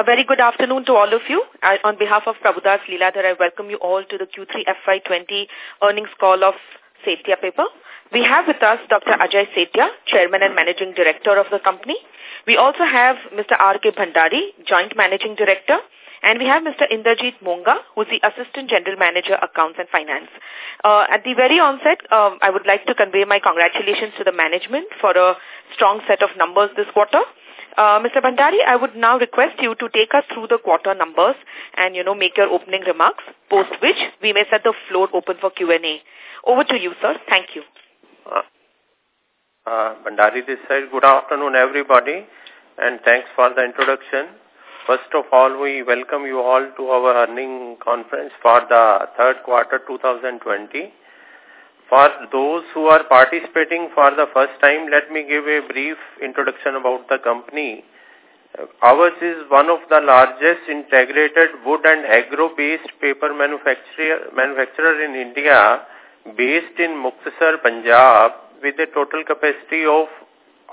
A very good afternoon to all of you. I, on behalf of Prabhudas Lilladher, I welcome you all to the Q3 FY20 earnings call of Satia Paper. We have with us Dr. Ajay Satia, Chairman and Managing Director of the company. We also have Mr. R.K. Bhandari, Joint Managing Director, and we have Mr. Inderjeet Monga, who is the Assistant General Manager, Accounts and Finance. Uh, at the very onset, um, I would like to convey my congratulations to the management for a strong set of numbers this quarter. Uh, Mr. Bhandari, I would now request you to take us through the quarter numbers and, you know, make your opening remarks, post which we may set the floor open for Q&A. Over to you, sir. Thank you. Uh, uh, Bhandari this side. Good afternoon, everybody, and thanks for the introduction. First of all, we welcome you all to our earning conference for the third quarter 2020. For those who are participating for the first time, let me give a brief introduction about the company. Ours is one of the largest integrated wood and agro-based paper manufacturer, manufacturer in India, based in Muktsar, Punjab, with a total capacity of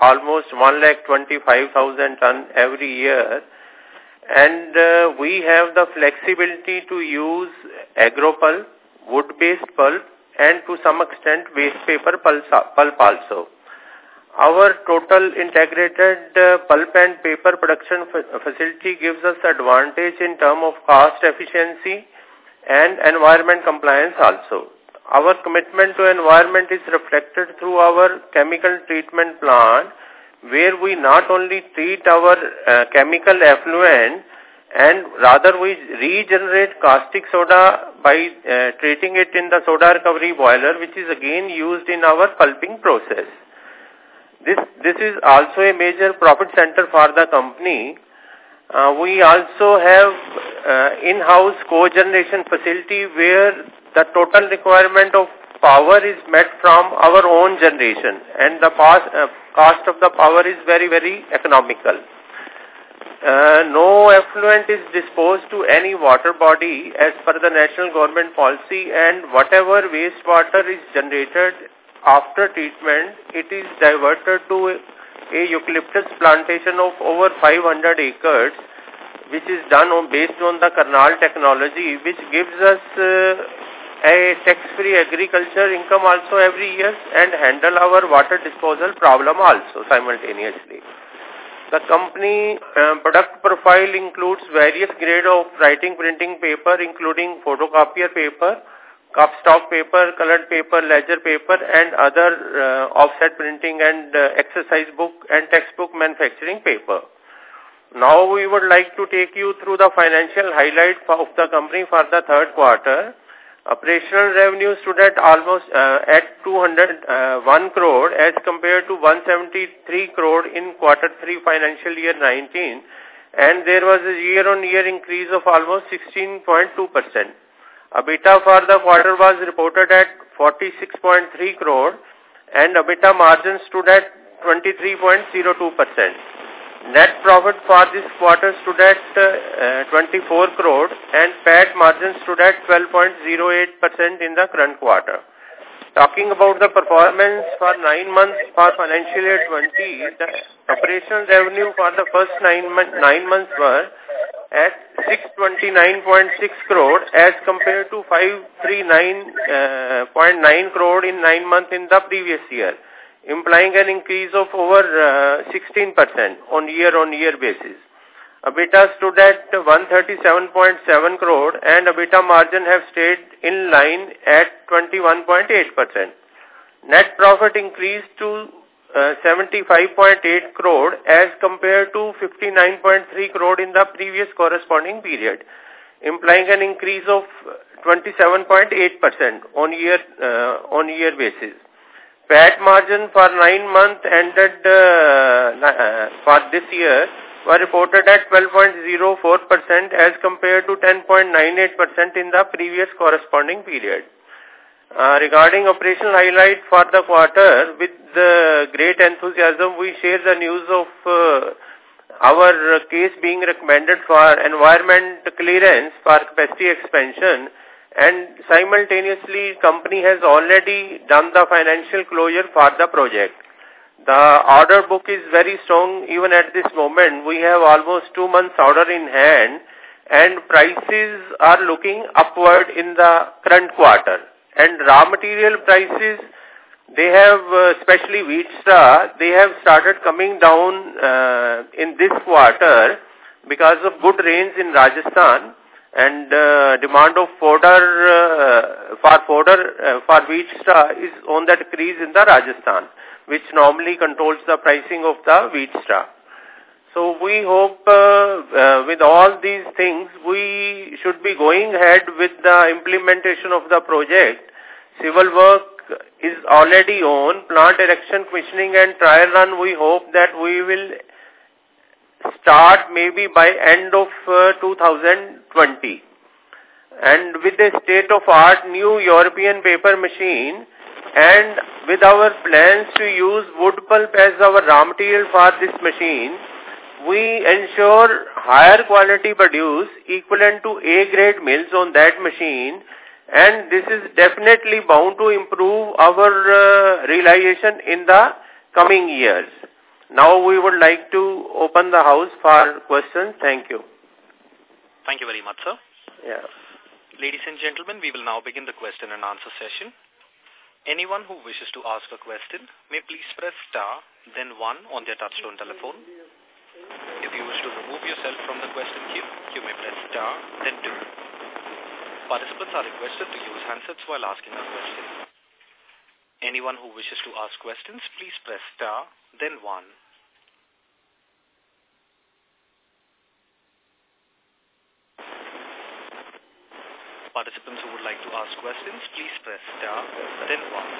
almost 1,25,000 ton every year. And uh, we have the flexibility to use agro pulp, wood-based pulp, and to some extent waste paper pulp also. Our total integrated uh, pulp and paper production facility gives us advantage in terms of cost efficiency and environment compliance also. Our commitment to environment is reflected through our chemical treatment plant where we not only treat our uh, chemical effluent and rather we regenerate caustic soda by uh, treating it in the soda recovery boiler which is again used in our pulping process. This, this is also a major profit center for the company. Uh, we also have uh, in-house cogeneration facility where the total requirement of power is met from our own generation and the cost, uh, cost of the power is very, very economical. Uh, no effluent is disposed to any water body as per the national government policy and whatever wastewater is generated after treatment, it is diverted to a, eucalyptus plantation of over 500 acres which is done on, based on the Karnal technology which gives us uh, a tax-free agriculture income also every year and handle our water disposal problem also simultaneously. The company uh, product profile includes various grade of writing printing paper including photocopier paper, cup stock paper, colored paper, ledger paper and other uh, offset printing and uh, exercise book and textbook manufacturing paper. Now we would like to take you through the financial highlight of the company for the third quarter. Operational revenue stood at almost uh, at 201 uh, crore as compared to 173 crore in quarter 3 financial year 19 and there was a year-on-year -year increase of almost 16.2%. EBITDA for the quarter was reported at 46.3 crore and EBITDA margin stood at 23.02%. Net profit for this quarter stood at uh, 24 crore and PAT margin stood at 12.08% in the current quarter. Talking about the performance for nine months for financial year 20, the operational revenue for the first nine, month, nine months were at 629.6 crore as compared to 539.9 uh, crore in nine months in the previous year implying an increase of over 16% uh, on year-on-year -year basis. EBITDA stood at 137.7 crore and EBITDA margin have stayed in line at 21.8%. Net profit increased to uh, 75.8 crore as compared to 59.3 crore in the previous corresponding period, implying an increase of 27.8% on year uh, on year basis. PAT margin for nine months ended uh, uh, for this year were reported at 12.04% as compared to 10.98% in the previous corresponding period. Uh, regarding operational highlight for the quarter, with the great enthusiasm, we share the news of uh, our case being recommended for environment clearance for capacity expansion and simultaneously company has already done the financial closure for the project. The order book is very strong even at this moment. We have almost two months order in hand and prices are looking upward in the current quarter. And raw material prices, they have, uh, especially wheat straw, they have started coming down uh, in this quarter because of good rains in Rajasthan and uh, demand of fodder uh, for fodder uh, for wheat straw is on that decrease in the Rajasthan, which normally controls the pricing of the wheat straw. So we hope uh, uh, with all these things, we should be going ahead with the implementation of the project. Civil work is already on. Plant erection, commissioning and trial run, we hope that we will start maybe by end of uh, 2020. And with a state-of-art new European paper machine and with our plans to use wood pulp as our raw material for this machine, we ensure higher quality produce equivalent to A-grade mills on that machine and this is definitely bound to improve our uh, realization in the coming years. Now we would like to open the house for questions. Thank you. Thank you very much, sir. Yeah. Ladies and gentlemen, we will now begin the question and answer session. Anyone who wishes to ask a question may please press star, then one on their touchtone telephone. If you wish to remove yourself from the question queue, you may press star, then two. Participants are requested to use handsets while asking a question. Anyone who wishes to ask questions, please press star, then one. Participants who would like to ask questions, please press star, then one.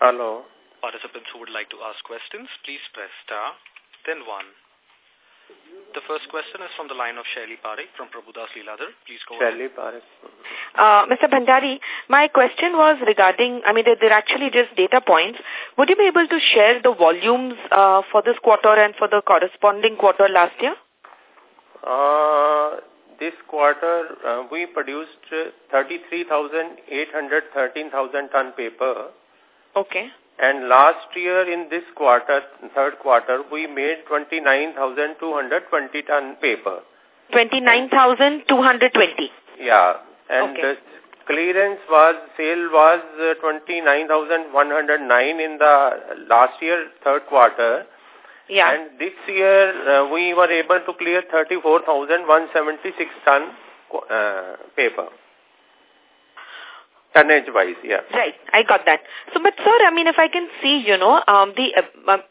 Hello. Participants who would like to ask questions, please press star, then one. The first question is from the line of Shaili Parekh from Prabhudas Lilladher. Please go ahead. Shaili Parekh. Uh, Mr. Bhandari, my question was regarding, I mean, they're, they're actually just data points. Would you be able to share the volumes uh, for this quarter and for the corresponding quarter last year? Uh, this quarter, uh, we produced uh, 33,813,000 ton paper. Okay. And last year in this quarter, third quarter, we made 29,220 ton paper. 29,220. Yeah. And Okay. the clearance was, sale was uh, 29,109 in the last year, third quarter. Yeah. And this year, uh, we were able to clear 34,176 ton uh, paper. Tonnage-wise, yeah. Right, I got that. So, but sir, I mean, if I can see, you know, um, the, uh, um,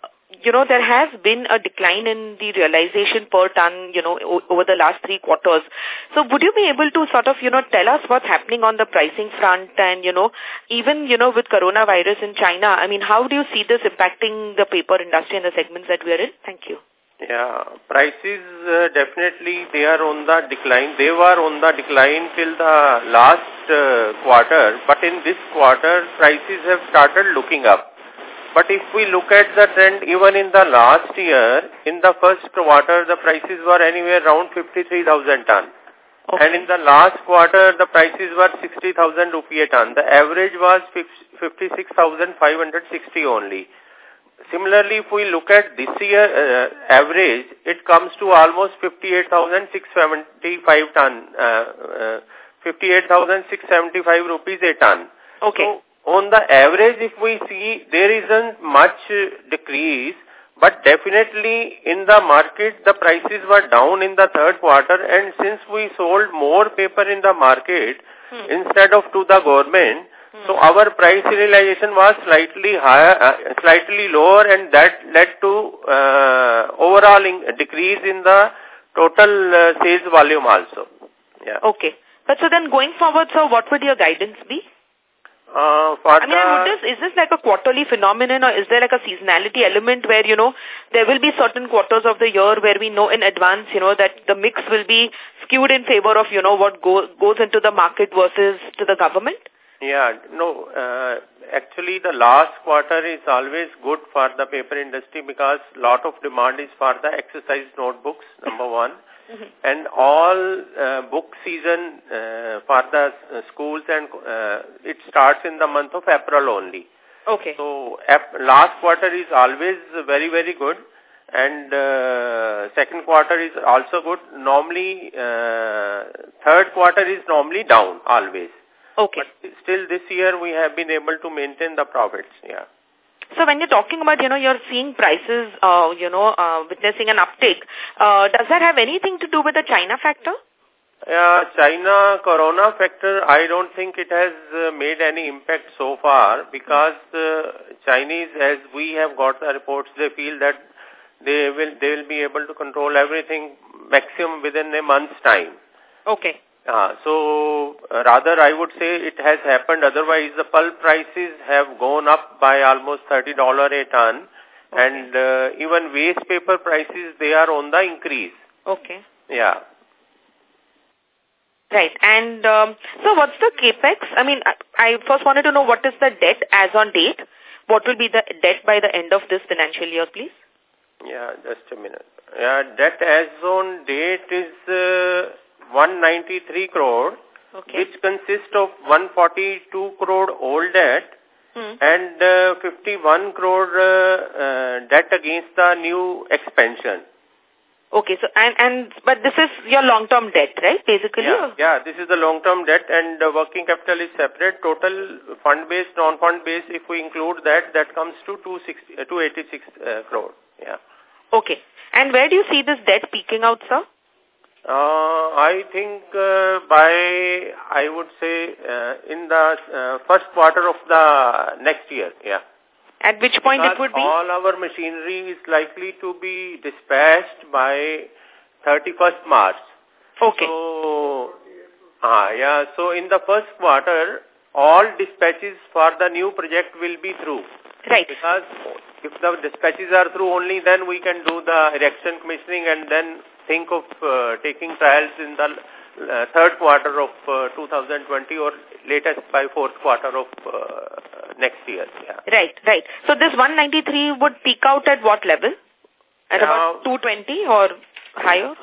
you know, there has been a decline in the realization per ton, you know, over the last three quarters. So, would you be able to sort of, you know, tell us what's happening on the pricing front and, you know, even, you know, with coronavirus in China, I mean, how do you see this impacting the paper industry and the segments that we're in? Thank you. Yeah, prices uh, definitely they are on the decline. They were on the decline till the last uh, quarter, but in this quarter prices have started looking up. But if we look at the trend even in the last year, in the first quarter the prices were anywhere around 53,000 ton. Okay. And in the last quarter the prices were 60,000 rupee a ton. The average was 56,560 only. Similarly, if we look at this year uh, average, it comes to almost 58,675 ton, uh, uh, 58,675 rupees a ton. Okay. So, on the average, if we see, there isn't much uh, decrease, but definitely in the market, the prices were down in the third quarter, and since we sold more paper in the market, Hmm. instead of to the government, so our price realization was slightly higher, uh, slightly lower, and that led to uh, overall in decrease in the total uh, sales volume also. Yeah. Okay. But so then going forward, sir, what would your guidance be? Uh, for I mean, this, is this like a quarterly phenomenon or is there like a seasonality element where, you know, there will be certain quarters of the year where we know in advance, you know, that the mix will be skewed in favor of, you know, what go, goes into the market versus to the government? Yeah, no, uh, actually the last quarter is always good for the paper industry because lot of demand is for the exercise notebooks, number one. Mm -hmm. And all uh, book season uh, for the uh, schools and uh, it starts in the month of April only. Okay. So last quarter is always very, very good and uh, second quarter is also good. Normally, uh, third quarter is normally down always. Okay. But still this year we have been able to maintain the profits, yeah. So when you're talking about, you know, you're seeing prices, uh, you know, uh, witnessing an uptick, uh, does that have anything to do with the China factor? Yeah, China corona factor, I don't think it has uh, made any impact so far because uh, Chinese, as we have got the reports, they feel that they will they will be able to control everything maximum within a month's time. Okay. Uh, so uh, rather I would say it has happened otherwise the pulp prices have gone up by almost $30 a ton okay. and uh, even waste paper prices they are on the increase. Okay. Yeah. Right. And um, so what's the capex? I mean, I, I first wanted to know what is the debt as on date. What will be the debt by the end of this financial year, please? Yeah, just a minute. Yeah, debt as on date is uh, 193 crore, okay. which consists of 142 crore old debt hmm. and uh, 51 crore uh, uh, debt against the new expansion. Okay, so and and but this is your long-term debt, right? Basically. Yeah, yeah. This is the long-term debt, and uh, working capital is separate. Total fund-based, non-fund-based, if we include that, that comes to 260, uh, 286 uh, crore. Yeah. Okay. And where do you see this debt peaking out, sir? Uh, I think uh, by, I would say, uh, in the uh, first quarter of the next year, yeah. At which point because it would be? all our machinery is likely to be dispatched by 31st March. Okay. So, ah, yeah, so in the first quarter, all dispatches for the new project will be through. Right. Because if the dispatches are through only then we can do the erection commissioning and then think of uh, taking trials in the uh, third quarter of uh, 2020 or latest by fourth quarter of uh, next year. Yeah. Right, right. So this 193 would peak out at what level? At about 220 or higher?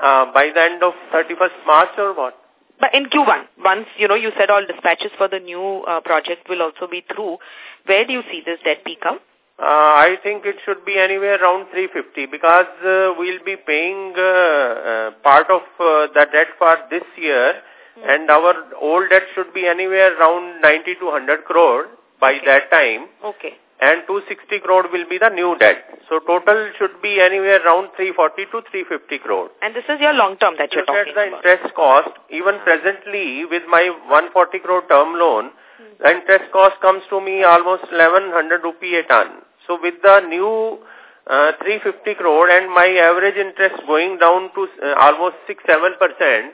Uh, by the end of 31st March or what? But in Q1, once, you know, you said all dispatches for the new uh, project will also be through, where do you see this debt peak out? Uh, I think it should be anywhere around 350 because uh, we'll be paying uh, uh, part of uh, the debt for this year mm. and our old debt should be anywhere around 90 to 100 crore by okay. that time. Okay. And 260 crore will be the new debt. So total should be anywhere around 340 to 350 crore. And this is your long term that you're talking about. the interest cost. Even presently with my 140 crore term loan, mm. the interest cost comes to me almost 1100 rupee a ton. So with the new uh, 350 crore and my average interest going down to uh, almost 6-7%,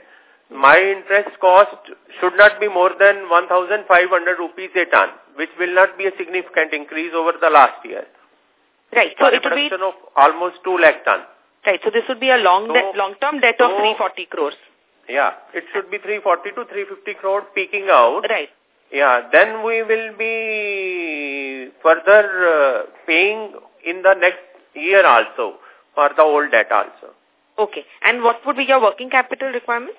my interest cost should not be more than 1,500 rupees a ton, which will not be a significant increase over the last year. Right. So it will be of almost 2 lakh ton. Right. So this would be a long so, long-term debt so, of 340 crores. Yeah. It should be 340 to 350 crore peaking out. Right. Yeah, then we will be further uh, paying in the next year also for the old debt also. Okay. And what would be your working capital requirements?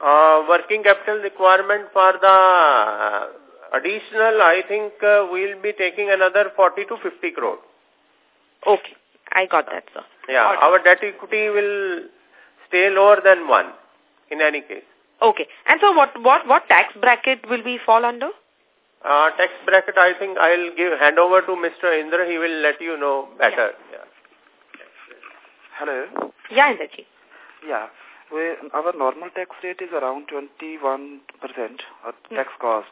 Uh, working capital requirement for the additional, I think uh, we'll be taking another 40 to 50 crore. Okay. I got that, sir. Yeah, our debt equity will stay lower than 1 in any case. Okay. And so what what what tax bracket will we fall under? Uh, tax bracket, I think I'll give hand over to Mr. Indra. He will let you know better. Yeah. yeah. Hello. Yeah, Indraji. Yeah. We, our normal tax rate is around 21% of hmm. tax cost.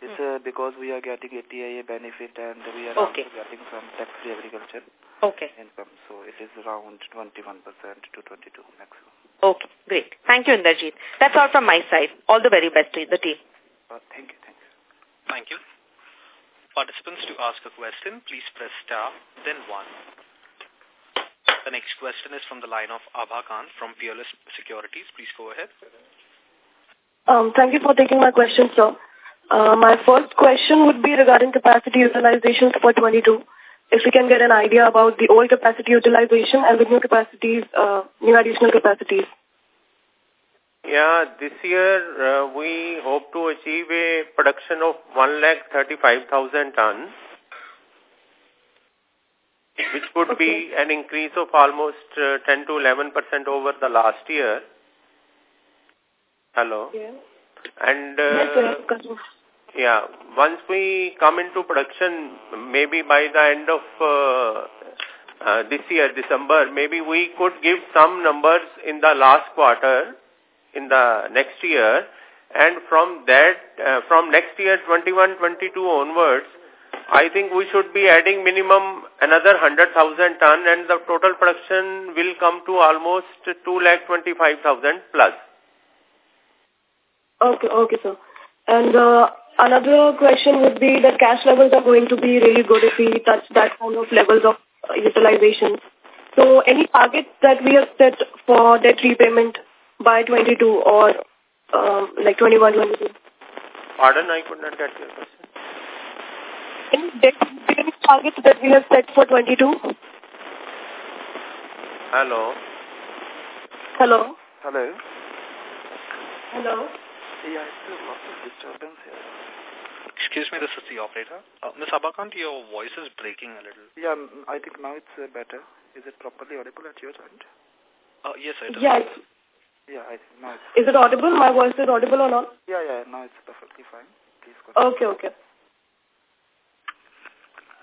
It's hmm. uh, because we are getting ATIA benefit and we are okay. also getting some tax-free agriculture okay. income. So it is around 21% to 22 maximum. Okay, great. Thank you, Inderjeet. That's all from my side. All the very best to the team. Uh, thank you, thank you. Participants, to ask a question, please press star, then one. The next question is from the line of Abha Khan from Peerless Securities. Please go ahead. Um, thank you for taking my question, sir. Uh, my first question would be regarding capacity utilization for 22. If we can get an idea about the old capacity utilization and the new capacities, uh, new additional capacities. Yeah, this year uh, we hope to achieve a production of 1,35,000 tons, which would okay. be an increase of almost uh, 10 to 11% over the last year. Hello? Yeah. And uh, yeah, once we come into production, maybe by the end of uh, uh, this year, December, maybe we could give some numbers in the last quarter, in the next year, and from that, uh, from next year, 21-22 onwards, I think we should be adding minimum another 100,000 ton and the total production will come to almost 2,25,000 plus. Okay, okay, sir. And uh, Another question would be that cash levels are going to be really good if we touch that kind of levels of uh, utilization. So any target that we have set for debt repayment by 22 or um, like 21, 22? Pardon, I could not get your question. Any debt repayment target that we have set for 22? Hello. Hello. Hello. Hello. Yeah, it's still lots of disturbance here. Excuse me, this is the operator. Uh, Ms. Abakant, your voice is breaking a little. Yeah, I think now it's uh, better. Is it properly audible at your end? Uh, yes, it is. Yeah, yeah, I now it's... Is it audible? My voice is audible or not? Yeah, yeah, now it's perfectly fine. Please go ahead. Okay, okay.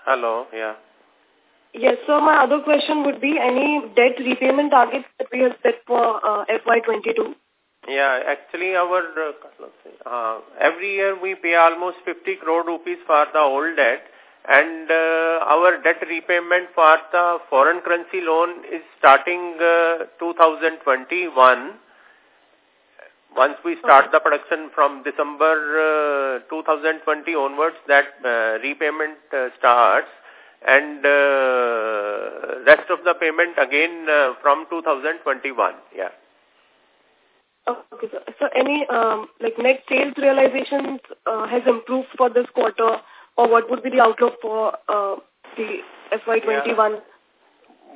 Hello, yeah. Yes, so my other question would be any debt repayment targets that we have set for uh, FY22? Yeah, actually our, uh, uh, every year we pay almost 50 crore rupees for the old debt and uh, our debt repayment for the foreign currency loan is starting uh, 2021. Once we start the production from December uh, 2020 onwards, that uh, repayment uh, starts and uh, rest of the payment again uh, from 2021. Yeah. Okay, sir. So any, um, like, net sales realizations uh, has improved for this quarter, or what would be the outlook for uh, the FY21? Yeah.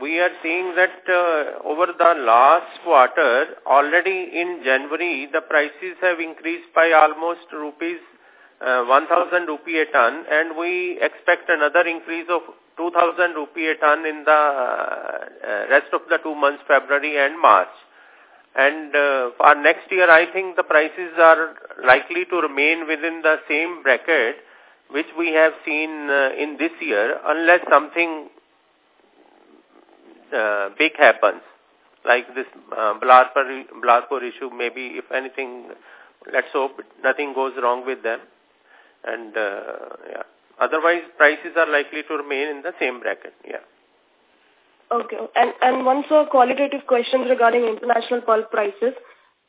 We are seeing that uh, over the last quarter, already in January, the prices have increased by almost rupees uh, 1,000 rupee a ton, and we expect another increase of 2,000 rupee a ton in the uh, rest of the two months, February and March. And uh, for next year, I think the prices are likely to remain within the same bracket which we have seen uh, in this year unless something uh, big happens like this uh, Bilaspur, issue maybe if anything let's hope nothing goes wrong with them and uh, yeah otherwise prices are likely to remain in the same bracket yeah Okay. And, and one so qualitative questions regarding international pulp prices.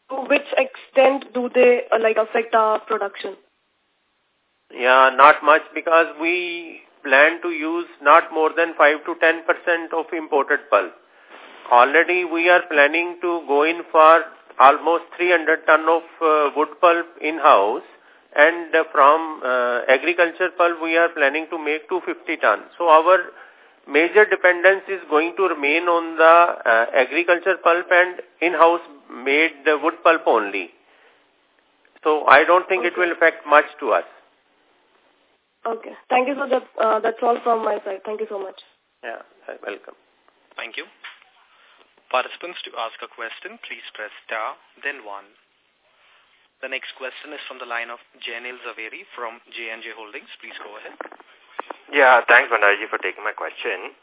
To which extent do they uh, like affect our production? Yeah, not much because we plan to use not more than 5 to 10% of imported pulp. Already we are planning to go in for almost 300 ton of uh, wood pulp in-house and uh, from uh, agriculture pulp we are planning to make 250 ton. So our major dependence is going to remain on the uh, agriculture pulp and in-house made wood pulp only. So I don't think okay. it will affect much to us. Okay. Thank you, sir. That, uh, that's all from my side. Thank you so much. Yeah, welcome. Thank you. Participants, to ask a question, please press star, then one. The next question is from the line of Jainil Zaveri from J&J Holdings. Please go ahead. Yeah, thanks, Bhandarji, for taking my question.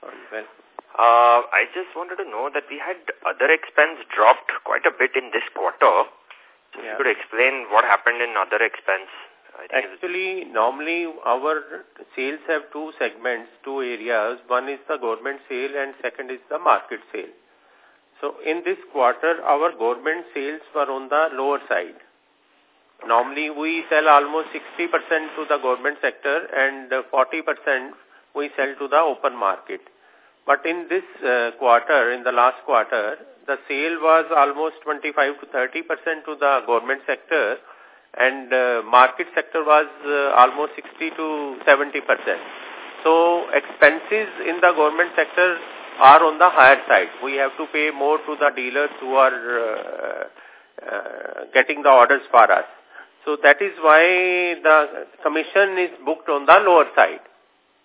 Uh, I just wanted to know that we had other expense dropped quite a bit in this quarter. So yeah. you could explain what happened in other expense. Actually, normally our sales have two segments, two areas. One is the government sale and second is the market sale. So in this quarter, our government sales were on the lower side. Normally, we sell almost 60% to the government sector and 40% we sell to the open market. But in this uh, quarter, in the last quarter, the sale was almost 25 to 30% to the government sector and uh, market sector was uh, almost 60 to 70 percent. So expenses in the government sector are on the higher side. We have to pay more to the dealers who are uh, uh, getting the orders for us. So that is why the commission is booked on the lower side.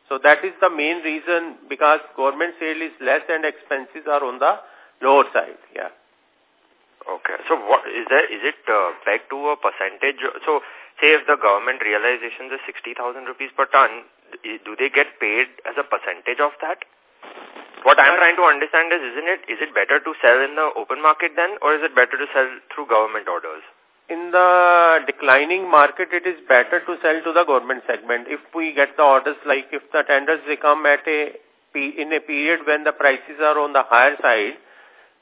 So that is the main reason because government sale is less and expenses are on the lower side. Yeah. Okay. So what is there? Is it uh, to a percentage? So say if the government realization is 60,000 rupees per ton, do they get paid as a percentage of that? What I'm trying to understand is, isn't it, is it better to sell in the open market then, or is it better to sell through government orders? In the declining market, it is better to sell to the government segment. If we get the orders, like if the tenders they come at a in a period when the prices are on the higher side,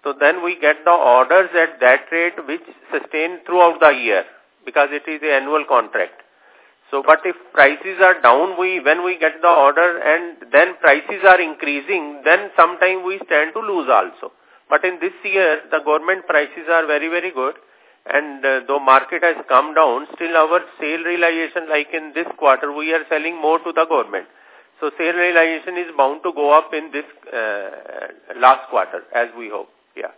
so then we get the orders at that rate which sustain throughout the year because it is an annual contract. So, but if prices are down, we when we get the order and then prices are increasing, then sometime we stand to lose also. But in this year, the government prices are very, very good. And uh, though market has come down, still our sale realization, like in this quarter, we are selling more to the government. So sale realization is bound to go up in this uh, last quarter, as we hope. Yeah.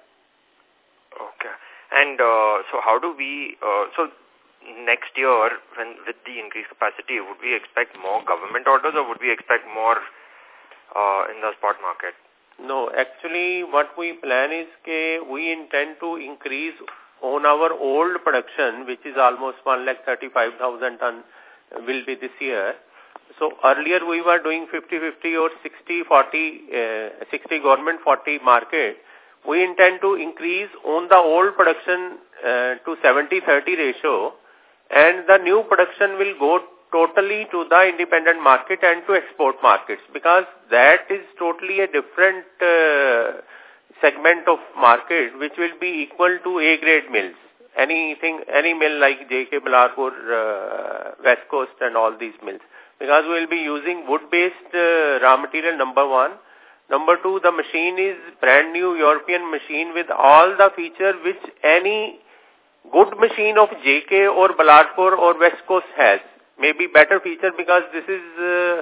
Okay. And uh, so how do we, uh, so next year, when with the increased capacity, would we expect more government orders or would we expect more uh, in the spot market? No, actually what we plan is that we intend to increase on our old production, which is almost 1,35,000 ton will be this year. So earlier we were doing 50-50 or 60-40, uh, 60 government, 40 market. We intend to increase on the old production uh, to 70-30 ratio and the new production will go totally to the independent market and to export markets because that is totally a different uh, segment of market which will be equal to A-grade mills. Anything, any mill like JK Ballarpur, uh, West Coast and all these mills. Because we will be using wood-based uh, raw material, number one. Number two, the machine is brand new European machine with all the feature which any good machine of JK or Ballarpur or West Coast has. Maybe better feature because this is uh,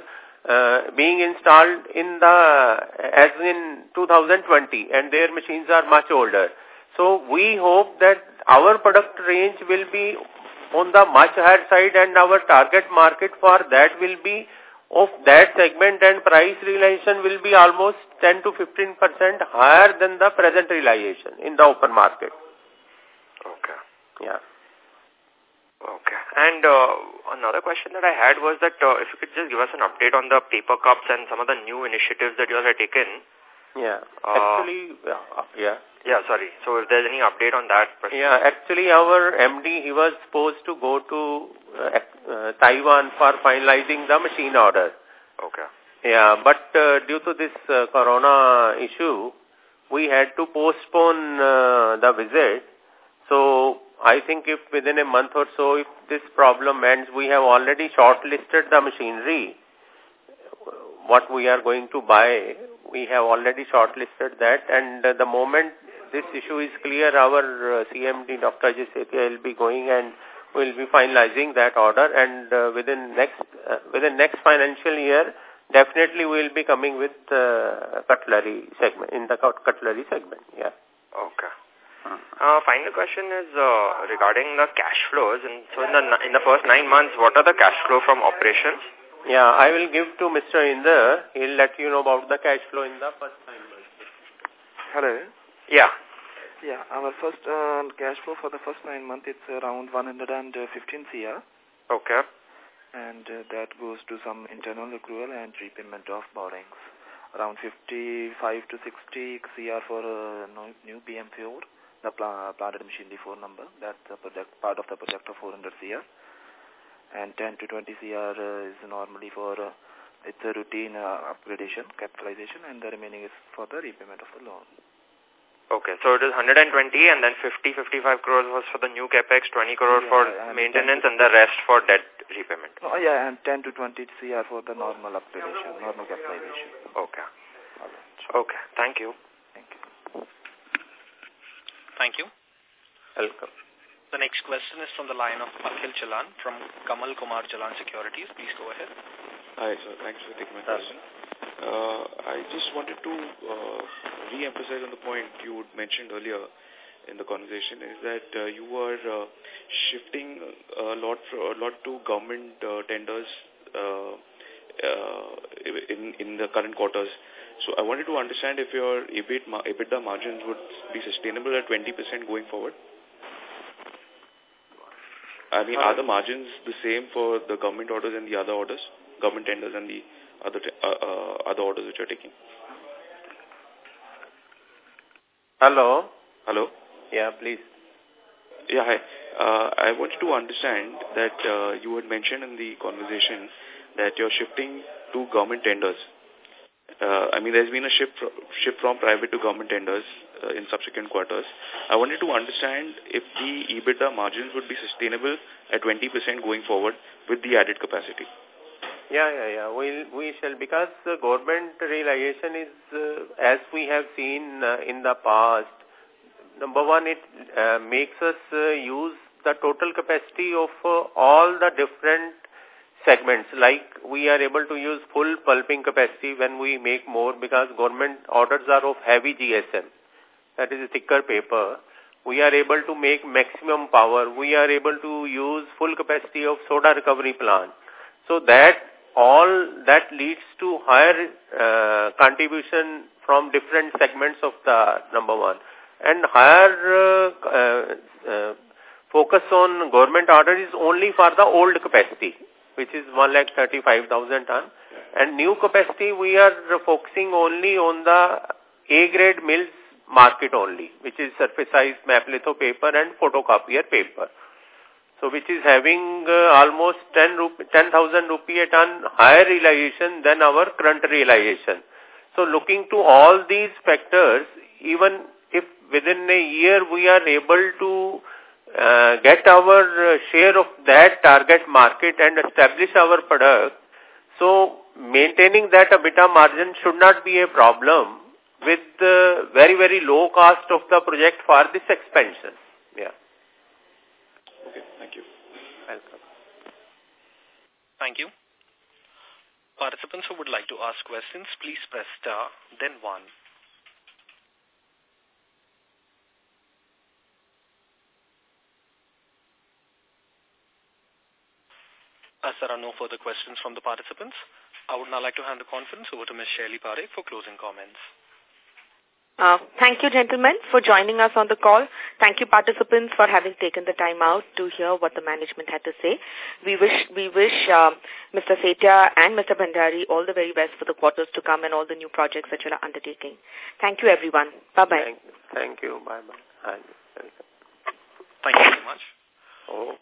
uh, being installed in the, as in 2020 and their machines are much older. So we hope that our product range will be on the much higher side and our target market for that will be of that segment and price realization will be almost 10 to 15 percent higher than the present realization in the open market. Okay. Yeah. Okay. And uh, another question that I had was that uh, if you could just give us an update on the paper cups and some of the new initiatives that you have taken. Yeah. Uh, actually, uh, yeah. Yeah, sorry. So if there's any update on that. Yeah, actually our MD, he was supposed to go to uh, uh, Taiwan for finalizing the machine order. Okay. Yeah, but uh, due to this uh, corona issue, we had to postpone uh, the visit. So I think if within a month or so, if this problem ends, we have already shortlisted the machinery, what we are going to buy. We have already shortlisted that and uh, the moment this issue is clear, our uh, CMD, Dr. Ajay will be going and will be finalizing that order and uh, within next uh, within next financial year, definitely we will be coming with uh, cutlery segment, in the cutlery segment, yeah. Okay. Uh, final question is uh, regarding the cash flows. And so in the in the first nine months, what are the cash flow from operations? Yeah, I will give to Mr. Inder. He'll let you know about the cash flow in the first nine months. Hello. Yeah. Yeah, our first uh, cash flow for the first nine months, it's around 115 CR. Okay. And uh, that goes to some internal accrual and repayment of borrowings. Around 55 to 60 CR for uh, new BM4 the pl planted machinery 4 number. That's the project, part of the project of 400 CR. And 10 to 20 CR uh, is normally for, uh, it's a routine uh, upgradation, capitalization, and the remaining is for the repayment of the loan. Okay, so it is 120 and then 50, 55 crores was for the new capex, 20 crore yeah, for and maintenance and the rest for debt repayment. Oh, yeah, and 10 to 20 CR for the normal upgradation, normal capitalization. Okay. Okay, thank you. Thank you. Thank you. Welcome. The next question is from the line of Akhil Chalan from Kamal Kumar Chalan Securities. Please go ahead. Hi, sir. Thanks for taking my question. Uh, I just wanted to uh, re-emphasize on the point you mentioned earlier in the conversation is that uh, you were uh, shifting a lot for, a lot to government uh, tenders uh, uh, in in the current quarters. So I wanted to understand if your EBIT, EBITDA margins would be sustainable at 20% going forward. I mean, are the margins the same for the government orders and the other orders, government tenders and the other uh, uh, other orders which are taking? Hello. Hello. Yeah, please. Yeah, hi. Uh, I wanted to understand that uh, you had mentioned in the conversation that you're shifting to government tenders. Uh, I mean, there's been a shift, shift from private to government tenders uh, in subsequent quarters. I wanted to understand if the EBITDA margins would be sustainable at 20% going forward with the added capacity. Yeah, yeah, yeah. We we shall because government realization is uh, as we have seen uh, in the past. Number one, it uh, makes us uh, use the total capacity of uh, all the different segments. Like we are able to use full pulping capacity when we make more because government orders are of heavy GSM that is thicker paper, we are able to make maximum power. We are able to use full capacity of soda recovery plant. So that all that leads to higher uh, contribution from different segments of the number one. And higher uh, uh, uh focus on government order is only for the old capacity, which is 1,35,000 ton. And new capacity, we are focusing only on the A-grade mills market only, which is surface size map litho paper and photocopier paper. So which is having uh, almost 10,000 10, rupee a ton higher realization than our current realization. So looking to all these factors, even if within a year we are able to uh, get our uh, share of that target market and establish our product, so maintaining that EBITDA margin should not be a problem with the very, very low cost of the project for this expansion. Yeah. Okay. Welcome. Thank you. Participants who would like to ask questions, please press star, then one. As there are no further questions from the participants, I would now like to hand the conference over to Ms. Shaili Parekh for closing comments. Uh, thank you, gentlemen, for joining us on the call. Thank you, participants, for having taken the time out to hear what the management had to say. We wish we wish uh, Mr. Satia and Mr. Bhandari all the very best for the quarters to come and all the new projects that you are undertaking. Thank you, everyone. Bye-bye. Thank, thank, you. Bye-bye. Thank you very much. Oh.